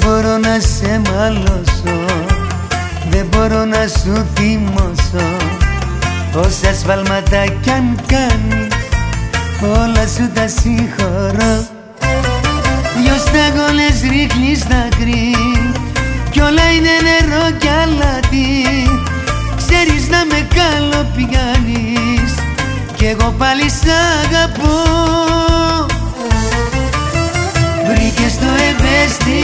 μπορώ να σε μαλώσω Δεν μπορώ να σου θυμώσω Όσα σφάλματα κι αν κάνεις Όλα σου τα συγχωρώ. Δυο σταγόνες ρίχνεις δάκρυ Κι όλα είναι νερό κι αλάτι. Ξέρεις να με καλοπιάνεις Κι εγώ πάλι σ' αγαπώ. Βρήκες το ευαίσθητο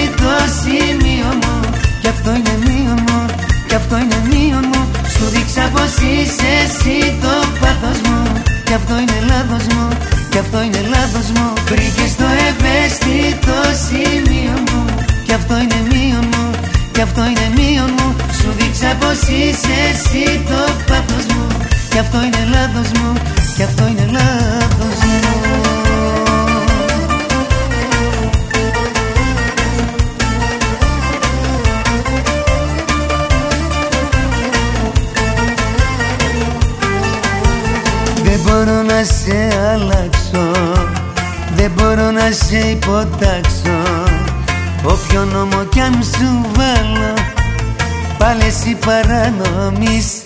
σημείο μου. Κι αυτό είναι μείον μου Κι αυτό είναι μείον μου. Σου δείξα πως είσαι εσύ το πάθος μου. Κι αυτό είναι λάθος μου Κι αυτό είναι λάθος μου. Βρήκες το ευαίσθητο σημείο μου. Κι αυτό είναι μείον μου Κι αυτό είναι μείον μου. Σου δείξα πως είσαι εσύ το πάθος μου. Κι αυτό είναι λάθος μου Κι αυτό είναι λάθος μου Δεν μπορώ να σε αλλάξω. Δεν μπορώ να σε υποτάξω. Όποιο νόμο κι αν σου βάλω Πάλι εσύ παρανομείς.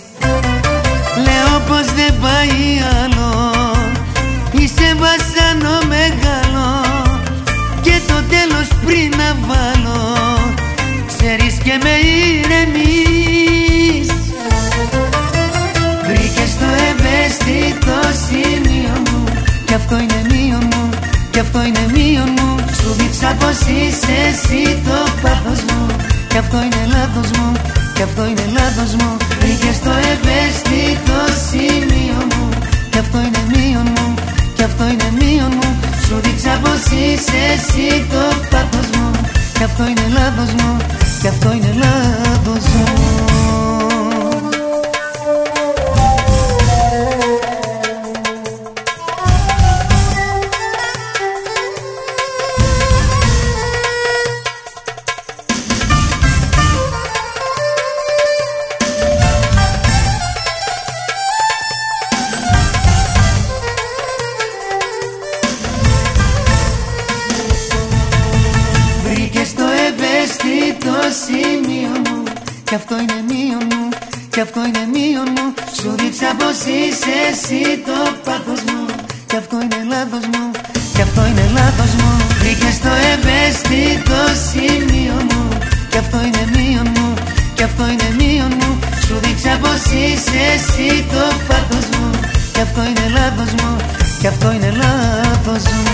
Λέω πως δεν πάει άλλο αυτό είναι μείον μου. Σου δείξα πως είσαι εσύ το πάθος μου. Κι αυτό είναι λάθος μου Κι αυτό είναι λάθος μου. Βρήκες το ευαίσθητο σημείο μου. Κι αυτό είναι μείον μου Κι αυτό είναι μείον μου. Σου δείξα πως είσαι εσύ το πάθος μου. Κι αυτό είναι λάθος μου Κι αυτό είναι λάθος σημείο μου. Κι αυτό είναι μείον μου Κι αυτό είναι μείον μου. Σου δείξα πως είσαι εσύ το πάθος μου. Κι αυτό είναι λάθος μου Κι αυτό είναι λάθος μου. Βρήκες το ευαίσθητο σημείο μου. Κι αυτό είναι μείον μου Κι αυτό είναι μείον μου. Σου δείξα πως είσαι εσύ το πάθος μου. Κι αυτό είναι λάθος μου Κι αυτό είναι λάθος μου